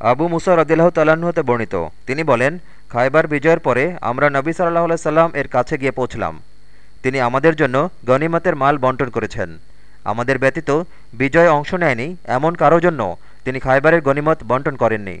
আবু মুসা রদিল্লাহ তালাহতে হতে বর্ণিত। তিনি বলেন, খাইবার বিজয়ের পরে আমরা নবী সাল্লাহ সাল্লাম এর কাছে গিয়ে পৌঁছলাম। তিনি আমাদের জন্য গনিমতের মাল বন্টন করেছেন। আমাদের ব্যতীত বিজয়ে অংশ নেয়নি, এমন কারও জন্য তিনি খাইবারের গনিমত বন্টন করেননি।